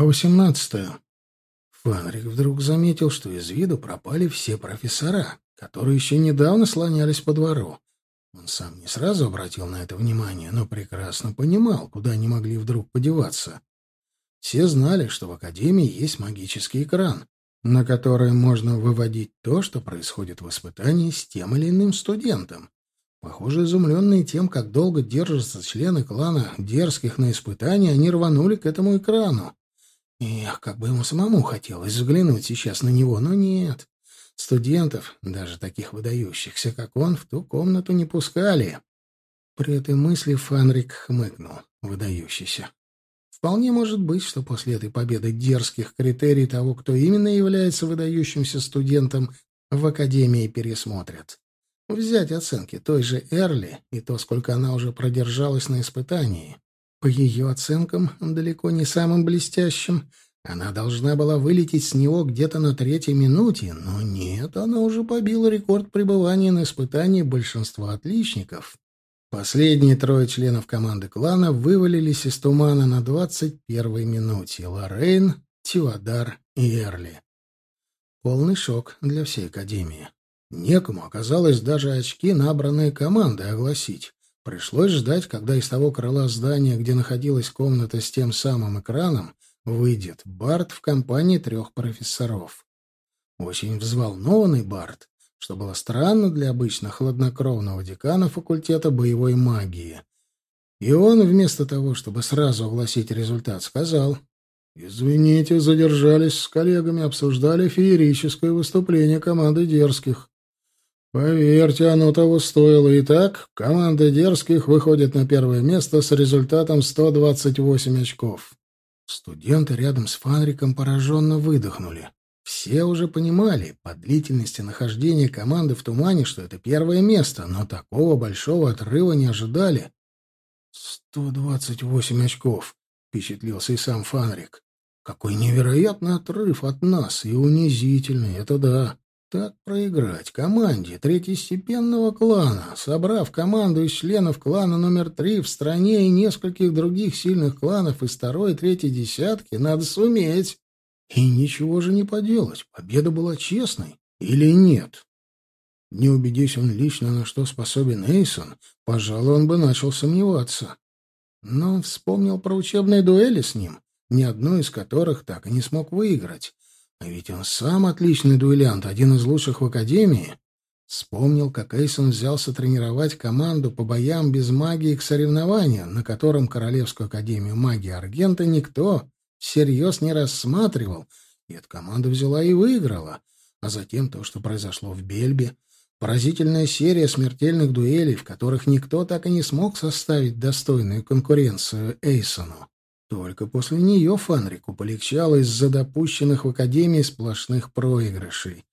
Глава восемнадцатая. Фанрик вдруг заметил, что из виду пропали все профессора, которые еще недавно слонялись по двору. Он сам не сразу обратил на это внимание, но прекрасно понимал, куда они могли вдруг подеваться. Все знали, что в Академии есть магический экран, на который можно выводить то, что происходит в испытании с тем или иным студентом. Похоже, изумленные тем, как долго держатся члены клана дерзких на испытании, они рванули к этому экрану. Эх, как бы ему самому хотелось взглянуть сейчас на него, но нет. Студентов, даже таких выдающихся, как он, в ту комнату не пускали. При этой мысли Фанрик хмыкнул. Выдающийся. Вполне может быть, что после этой победы дерзких критерий того, кто именно является выдающимся студентом, в Академии пересмотрят. Взять оценки той же Эрли и то, сколько она уже продержалась на испытании. По ее оценкам, далеко не самым блестящим, она должна была вылететь с него где-то на третьей минуте, но нет, она уже побила рекорд пребывания на испытании большинства отличников. Последние трое членов команды клана вывалились из тумана на двадцать первой минуте — Лоррейн, Тивадар и Эрли. Полный шок для всей Академии. Некому оказалось даже очки, набранные командой, огласить. Пришлось ждать, когда из того крыла здания, где находилась комната с тем самым экраном, выйдет Барт в компании трех профессоров. Очень взволнованный Барт, что было странно для обычно хладнокровного декана факультета боевой магии. И он, вместо того, чтобы сразу огласить результат, сказал, «Извините, задержались с коллегами, обсуждали феерическое выступление команды дерзких. Поверьте, оно того стоило. Итак, команда дерзких выходит на первое место с результатом 128 очков. Студенты рядом с Фанриком пораженно выдохнули. Все уже понимали по длительности нахождения команды в тумане, что это первое место, но такого большого отрыва не ожидали. «Сто двадцать восемь очков», — впечатлился и сам Фанрик. «Какой невероятный отрыв от нас и унизительный, это да. Так проиграть команде третьестепенного клана, собрав команду из членов клана номер три в стране и нескольких других сильных кланов из второй и третьей десятки, надо суметь. И ничего же не поделать, победа была честной. Или нет? Не убедись он лично, на что способен Эйсон, пожалуй, он бы начал сомневаться. Но он вспомнил про учебные дуэли с ним, ни одну из которых так и не смог выиграть. А ведь он сам отличный дуэлянт, один из лучших в Академии. Вспомнил, как Эйсон взялся тренировать команду по боям без магии к соревнованию, на котором Королевскую Академию магии Аргента никто всерьез не рассматривал, и эта команда взяла и выиграла. А затем то, что произошло в Бельбе, поразительная серия смертельных дуэлей, в которых никто так и не смог составить достойную конкуренцию Эйсону. Только после нее Фанрику полегчало из-за допущенных в Академии сплошных проигрышей.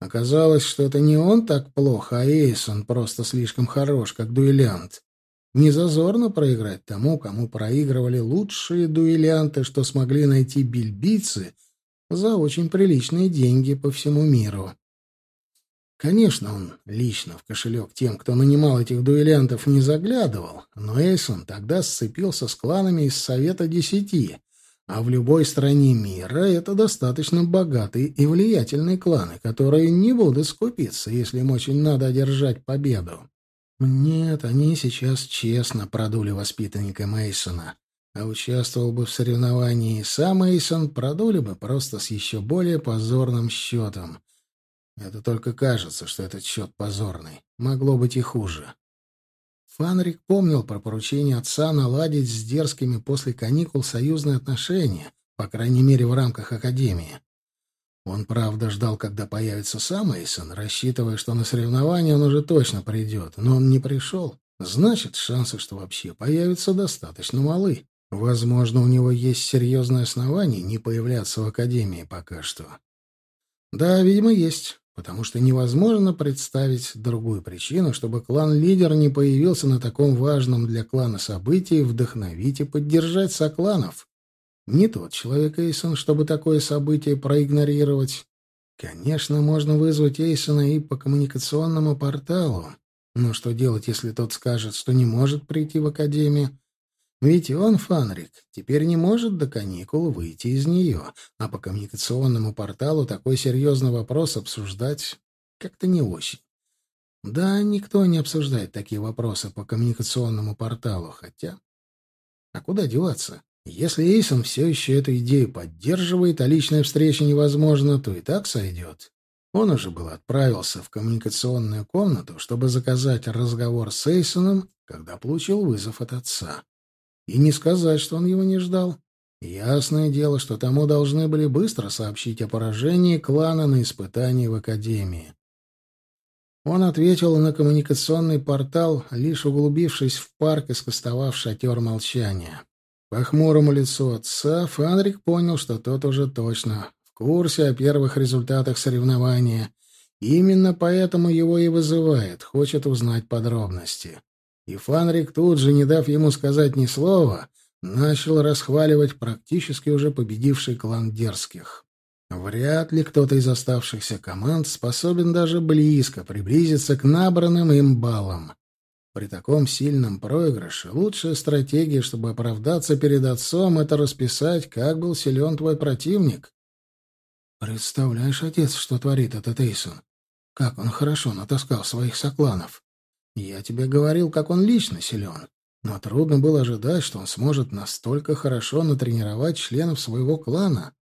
Оказалось, что это не он так плохо, а Эйсон просто слишком хорош, как дуэлянт. Не зазорно проиграть тому, кому проигрывали лучшие дуэлянты, что смогли найти бельбийцы за очень приличные деньги по всему миру. Конечно, он лично в кошелек тем, кто нанимал этих дуэлянтов, не заглядывал, но Эйсон тогда сцепился с кланами из Совета Десяти, а в любой стране мира это достаточно богатые и влиятельные кланы, которые не будут скупиться, если им очень надо одержать победу. Нет, они сейчас честно продули воспитанника Мейсона, а участвовал бы в соревновании сам Мейсон, продули бы просто с еще более позорным счетом — это только кажется, что этот счет позорный. Могло быть и хуже. Фанрик помнил про поручение отца наладить с дерзкими после каникул союзные отношения, по крайней мере, в рамках Академии. Он, правда, ждал, когда появится сам Эйсон, рассчитывая, что на соревнования он уже точно придет, но он не пришел. Значит, шансы, что вообще появятся, достаточно малы. Возможно, у него есть серьезное основание не появляться в Академии пока что. Да, видимо, есть потому что невозможно представить другую причину, чтобы клан-лидер не появился на таком важном для клана событии вдохновить и поддержать сокланов. Не тот человек Эйсон, чтобы такое событие проигнорировать. Конечно, можно вызвать Эйсона и по коммуникационному порталу, но что делать, если тот скажет, что не может прийти в Академию? Ведь он, Фанрик, теперь не может до каникул выйти из нее, а по коммуникационному порталу такой серьезный вопрос обсуждать как-то не очень. Да, никто не обсуждает такие вопросы по коммуникационному порталу, хотя... А куда деваться? Если Эйсон все еще эту идею поддерживает, а личная встреча невозможна, то и так сойдет. Он уже был отправился в коммуникационную комнату, чтобы заказать разговор с Эйсоном, когда получил вызов от отца. И не сказать, что он его не ждал. Ясное дело, что тому должны были быстро сообщить о поражении клана на испытании в Академии. Он ответил на коммуникационный портал, лишь углубившись в парк и скостовав шатер молчания. По хмурому лицу отца Фанрик понял, что тот уже точно в курсе о первых результатах соревнования. Именно поэтому его и вызывает, хочет узнать подробности. И Фанрик тут же, не дав ему сказать ни слова, начал расхваливать практически уже победивший клан дерзких. Вряд ли кто-то из оставшихся команд способен даже близко приблизиться к набранным им баллам. При таком сильном проигрыше лучшая стратегия, чтобы оправдаться перед отцом, это расписать, как был силен твой противник. Представляешь, отец, что творит этот Эйсон? Как он хорошо натаскал своих сокланов. Я тебе говорил, как он лично силен. Но трудно было ожидать, что он сможет настолько хорошо натренировать членов своего клана.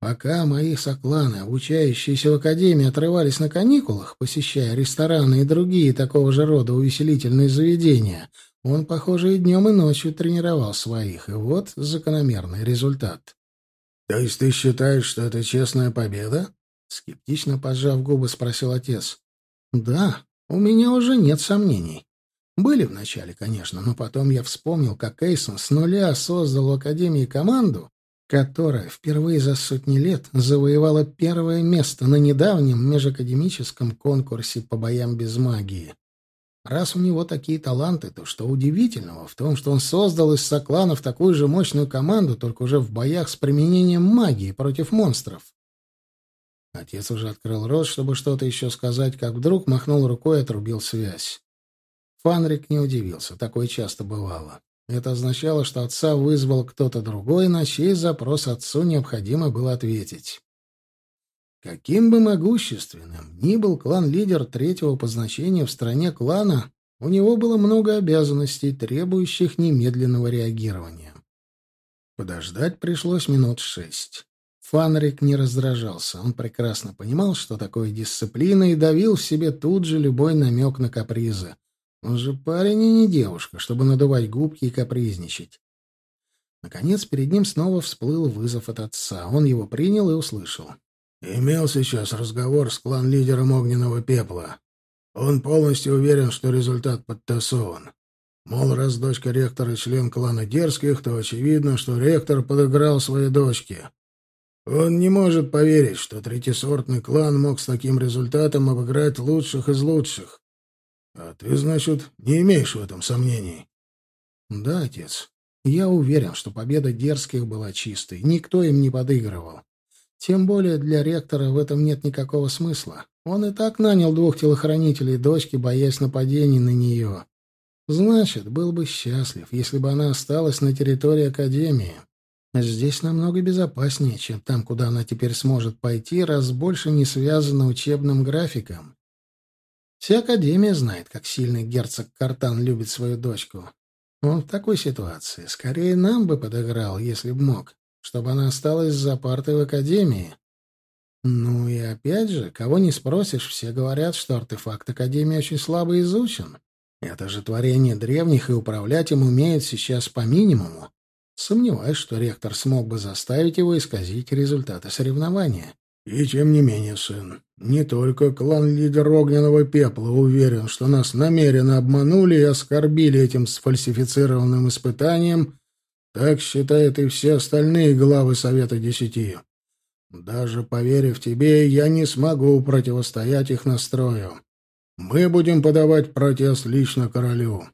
Пока мои сокланы, обучающиеся в академии, отрывались на каникулах, посещая рестораны и другие такого же рода увеселительные заведения, он, похоже, и днем, и ночью тренировал своих. И вот закономерный результат. — То есть ты считаешь, что это честная победа? — скептично поджав губы, спросил отец. — Да, у меня уже нет сомнений. Были вначале, конечно, но потом я вспомнил, как Эйсон с нуля создал в Академии команду, которая впервые за сотни лет завоевала первое место на недавнем межакадемическом конкурсе по боям без магии. Раз у него такие таланты, то что удивительного в том, что он создал из сокланов такую же мощную команду, только уже в боях с применением магии против монстров? Отец уже открыл рот, чтобы что-то еще сказать, как вдруг махнул рукой и отрубил связь. Фанрик не удивился, такое часто бывало. Это означало, что отца вызвал кто-то другой, на чей запрос отцу необходимо было ответить. Каким бы могущественным ни был клан-лидер третьего по значению в стране клана, у него было много обязанностей, требующих немедленного реагирования. Подождать пришлось минут шесть. Фанрик не раздражался. Он прекрасно понимал, что такое дисциплина, и давил в себе тут же любой намек на капризы. Он же парень и не девушка, чтобы надувать губки и капризничать. Наконец, перед ним снова всплыл вызов от отца. Он его принял и услышал. «Имел сейчас разговор с клан-лидером Огненного Пепла. Он полностью уверен, что результат подтасован. Мол, раз дочка ректора член клана Дерзких, то очевидно, что ректор подыграл своей дочке. Он не может поверить, что третьесортный клан мог с таким результатом обыграть лучших из лучших. А ты, значит, не имеешь в этом сомнений? Да, отец. Я уверен, что победа дерзких была чистой. Никто им не подыгрывал. Тем более для ректора в этом нет никакого смысла. Он и так нанял двух телохранителей дочки, боясь нападений на нее. Значит, был бы счастлив, если бы она осталась на территории Академии. Здесь намного безопаснее, чем там, куда она теперь сможет пойти, раз больше не связана учебным графиком. Вся Академия знает, как сильно герцог Картан любит свою дочку. Он в такой ситуации скорее нам бы подыграл, если б мог, чтобы она осталась за партой в Академии. Ну и опять же, кого не спросишь, все говорят, что артефакт Академии очень слабо изучен. Это же творение древних, и управлять им умеют сейчас по минимуму. Сомневаюсь, что ректор смог бы заставить его исказить результаты соревнования. И тем не менее, сын, не только клан-лидер Огненного Пепла уверен, что нас намеренно обманули и оскорбили этим сфальсифицированным испытанием, так считают и все остальные главы Совета Десяти. Даже поверив тебе, я не смогу противостоять их настрою. Мы будем подавать протест лично королю.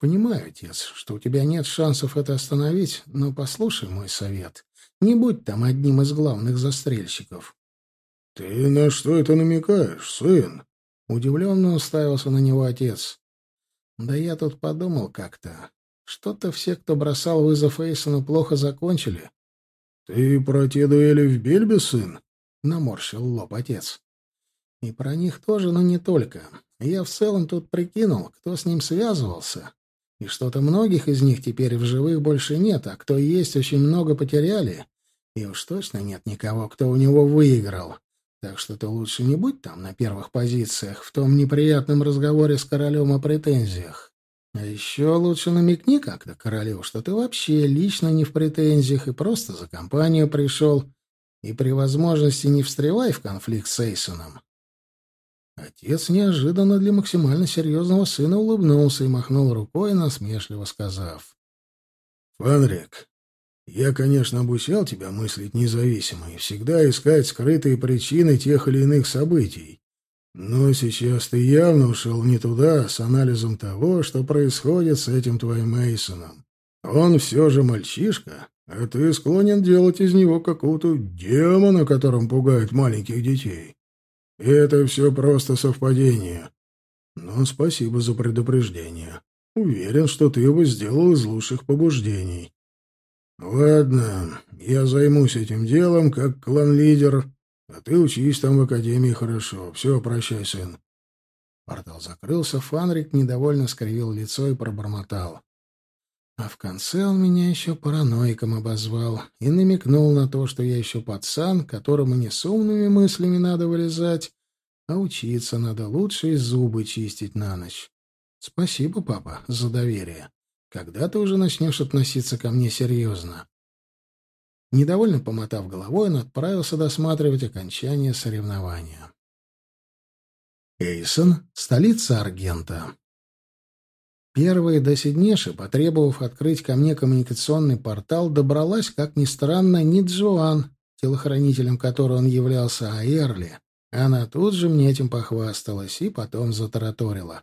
Понимаю, отец, что у тебя нет шансов это остановить, но послушай мой совет. Не будь там одним из главных застрельщиков. «Ты на что это намекаешь, сын?» Удивленно уставился на него отец. «Да я тут подумал как-то. Что-то все, кто бросал вызов Эйсону, плохо закончили. — Ты про те дуэли в Бельбе, сын? — наморщил лоб отец. — И про них тоже, но не только. Я в целом тут прикинул, кто с ним связывался. И что-то многих из них теперь в живых больше нет, а кто есть, очень много потеряли. И уж точно нет никого, кто у него выиграл. Так что ты лучше не будь там на первых позициях в том неприятном разговоре с королем о претензиях. А еще лучше намекни как-то королю, что ты вообще лично не в претензиях и просто за компанию пришел, и при возможности не встревай в конфликт с Эйсоном. Отец неожиданно для максимально серьезного сына улыбнулся и махнул рукой, насмешливо сказав. — Фанрик, я, конечно, обучал тебя мыслить независимо и всегда искать скрытые причины тех или иных событий. Но сейчас ты явно ушел не туда с анализом того, что происходит с этим твоим Мейсоном. Он все же мальчишка, а ты склонен делать из него какого-то демона, которым пугает маленьких детей. Это все просто совпадение. Но спасибо за предупреждение. Уверен, что ты его сделал из лучших побуждений. «Ладно, я займусь этим делом как клан-лидер, а ты учись там в академии хорошо. Все, прощай, сын». Портал закрылся, Фанрик недовольно скривил лицо и пробормотал. А в конце он меня еще параноиком обозвал и намекнул на то, что я еще пацан, которому не с умными мыслями надо вылезать, а учиться надо лучше и зубы чистить на ночь. Спасибо, папа, за доверие. Когда ты уже начнешь относиться ко мне серьезно?» Недовольно помотав головой, он отправился досматривать окончание соревнования. Эйсон — столица Аргента. Первая до Сиднеши, потребовав открыть ко мне коммуникационный портал, добралась, как ни странно, не Джоан, телохранителем которого он являлся, а Эрли. Она тут же мне этим похвасталась и потом затараторила.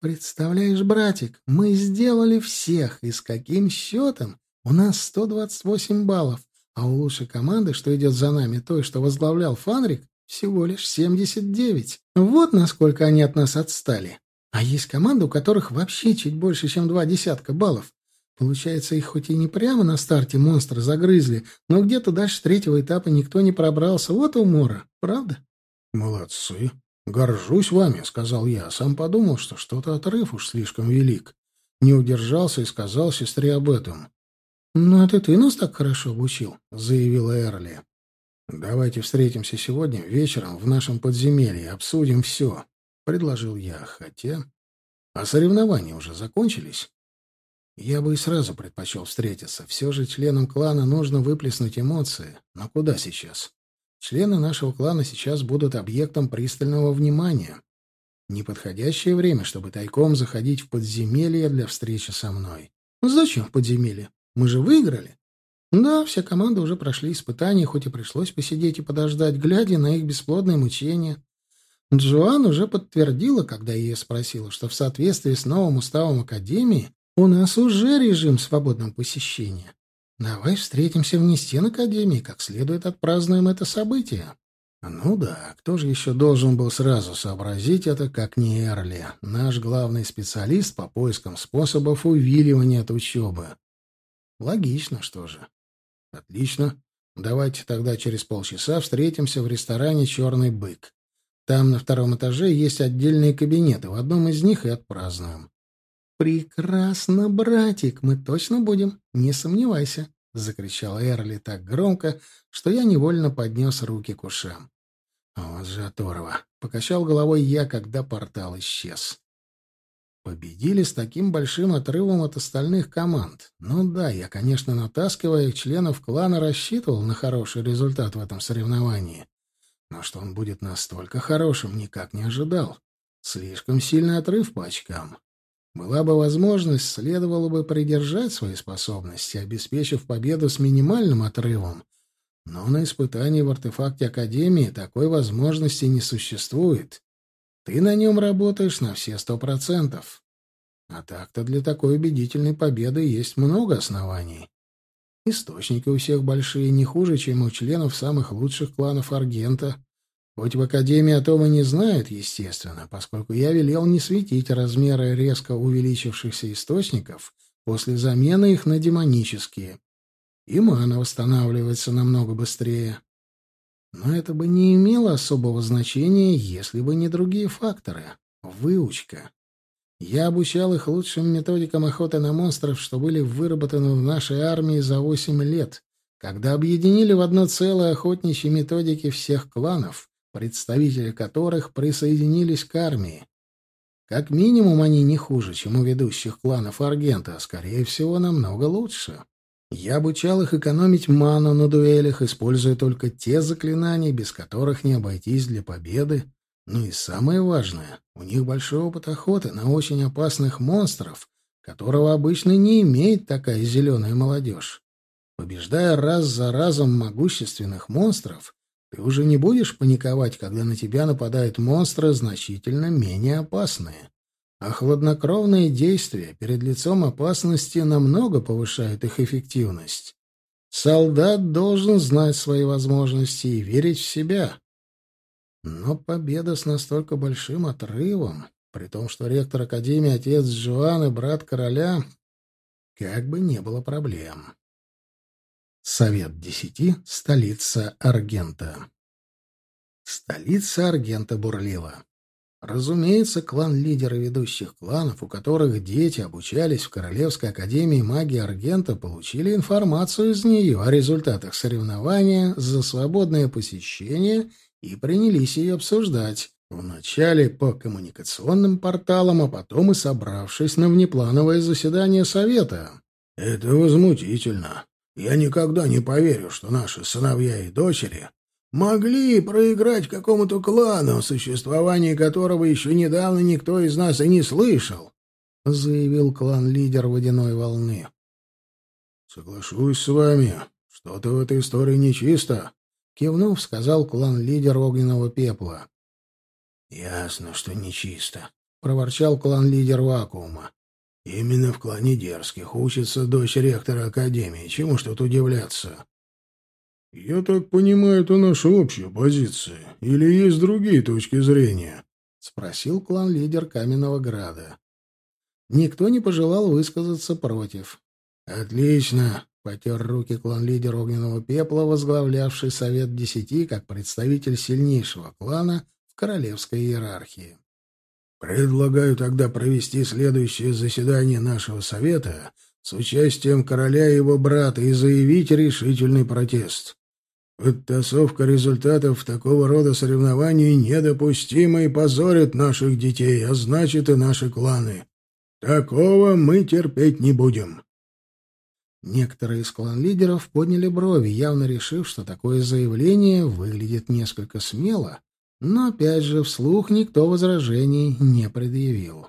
Представляешь, братик, мы сделали всех, и с каким счетом? У нас 128 баллов, а у лучшей команды, что идет за нами, той, что возглавлял Фанрик, всего лишь 79. Вот насколько они от нас отстали. А есть команды, у которых вообще чуть больше, чем два десятка баллов. Получается, их хоть и не прямо на старте монстры загрызли, но где-то дальше третьего этапа никто не пробрался. Вот умора, правда? Молодцы, «Горжусь вами», — сказал я. Сам подумал, что что-то отрыв уж слишком велик. Не удержался и сказал сестре об этом. «Ну, это ты нас так хорошо обучил», — заявила Эрли. «Давайте встретимся сегодня вечером в нашем подземелье, обсудим все», — предложил я. Хотя... А соревнования уже закончились? Я бы и сразу предпочел встретиться. Все же членам клана нужно выплеснуть эмоции. Но куда сейчас? Члены нашего клана сейчас будут объектом пристального внимания. Неподходящее время, чтобы тайком заходить в подземелье для встречи со мной. Ну, зачем в подземелье? Мы же выиграли. Да, все команды уже прошли испытания, хоть и пришлось посидеть и подождать, глядя на их бесплодные мучения. Джоан уже подтвердила, когда ее спросила, что в соответствии с новым уставом Академии у нас уже режим свободного посещения. Давай встретимся вне стен Академии, как следует отпразднуем это событие. Ну да, кто же еще должен был сразу сообразить это, как не Эрли, наш главный специалист по поискам способов увиливания от учебы? Логично, что же. Отлично. Давайте тогда через полчаса встретимся в ресторане «Черный бык». Там на втором этаже есть отдельные кабинеты, в одном из них и отпразднуем. «Прекрасно, братик, мы точно будем, не сомневайся», — закричал Эрли так громко, что я невольно поднес руки к ушам. «Вот же оторва!» — покачал головой я, когда портал исчез. Победили с таким большим отрывом от остальных команд. Ну да, я, конечно, натаскивая их членов клана, рассчитывал на хороший результат в этом соревновании. Но что он будет настолько хорошим, никак не ожидал. Слишком сильный отрыв по очкам. Была бы возможность, следовало бы придержать свои способности, обеспечив победу с минимальным отрывом. Но на испытании в артефакте Академии такой возможности не существует. Ты на нем работаешь на все сто процентов. А так-то для такой убедительной победы есть много оснований. Источники у всех большие, не хуже, чем у членов самых лучших кланов Аргента. Хоть в Академии о том и не знают, естественно, поскольку я велел не светить размеры резко увеличившихся источников после замены их на демонические. И мана восстанавливается намного быстрее. Но это бы не имело особого значения, если бы не другие факторы. Выучка. Я обучал их лучшим методикам охоты на монстров, что были выработаны в нашей армии за восемь лет, когда объединили в одно целое охотничьи методики всех кланов, представители которых присоединились к армии. Как минимум, они не хуже, чем у ведущих кланов Аргента, а, скорее всего, намного лучше. Я обучал их экономить ману на дуэлях, используя только те заклинания, без которых не обойтись для победы. Ну и самое важное, у них большой опыт охоты на очень опасных монстров, которого обычно не имеет такая зеленая молодежь. Побеждая раз за разом могущественных монстров, ты уже не будешь паниковать, когда на тебя нападают монстры значительно менее опасные. А хладнокровные действия перед лицом опасности намного повышают их эффективность. Солдат должен знать свои возможности и верить в себя. Но победа с настолько большим отрывом, при том, что ректор Академии отец Джоан и брат короля, как бы не было проблем. Совет десяти, столица Аргента. Столица Аргента бурлила. Разумеется, клан лидера ведущих кланов, у которых дети обучались в Королевской академии магии Аргента, получили информацию из нее о результатах соревнования за свободное посещение и принялись ее обсуждать. Вначале по коммуникационным порталам, а потом и собравшись на внеплановое заседание Совета. «Это возмутительно. Я никогда не поверю, что наши сыновья и дочери могли проиграть какому-то клану, о существовании которого еще недавно никто из нас и не слышал, — заявил клан-лидер водяной волны. — Соглашусь с вами. Что-то в этой истории нечисто, — кивнув, сказал клан-лидер огненного пепла. — Ясно, что нечисто, — проворчал клан-лидер вакуума. — Именно в клане дерзких учится дочь ректора Академии. Чему ж тут удивляться? «Я так понимаю, это наша общая позиция. Или есть другие точки зрения?» — спросил клан-лидер Каменного Града. Никто не пожелал высказаться против. «Отлично!» — потер руки клан-лидер Огненного Пепла, возглавлявший Совет Десяти как представитель сильнейшего клана в королевской иерархии. «Предлагаю тогда провести следующее заседание нашего Совета с участием короля и его брата и заявить решительный протест. Подтасовка результатов такого рода соревнований недопустима и позорит наших детей, а значит и наши кланы. Такого мы терпеть не будем. Некоторые из клан-лидеров подняли брови, явно решив, что такое заявление выглядит несколько смело, но опять же вслух никто возражений не предъявил.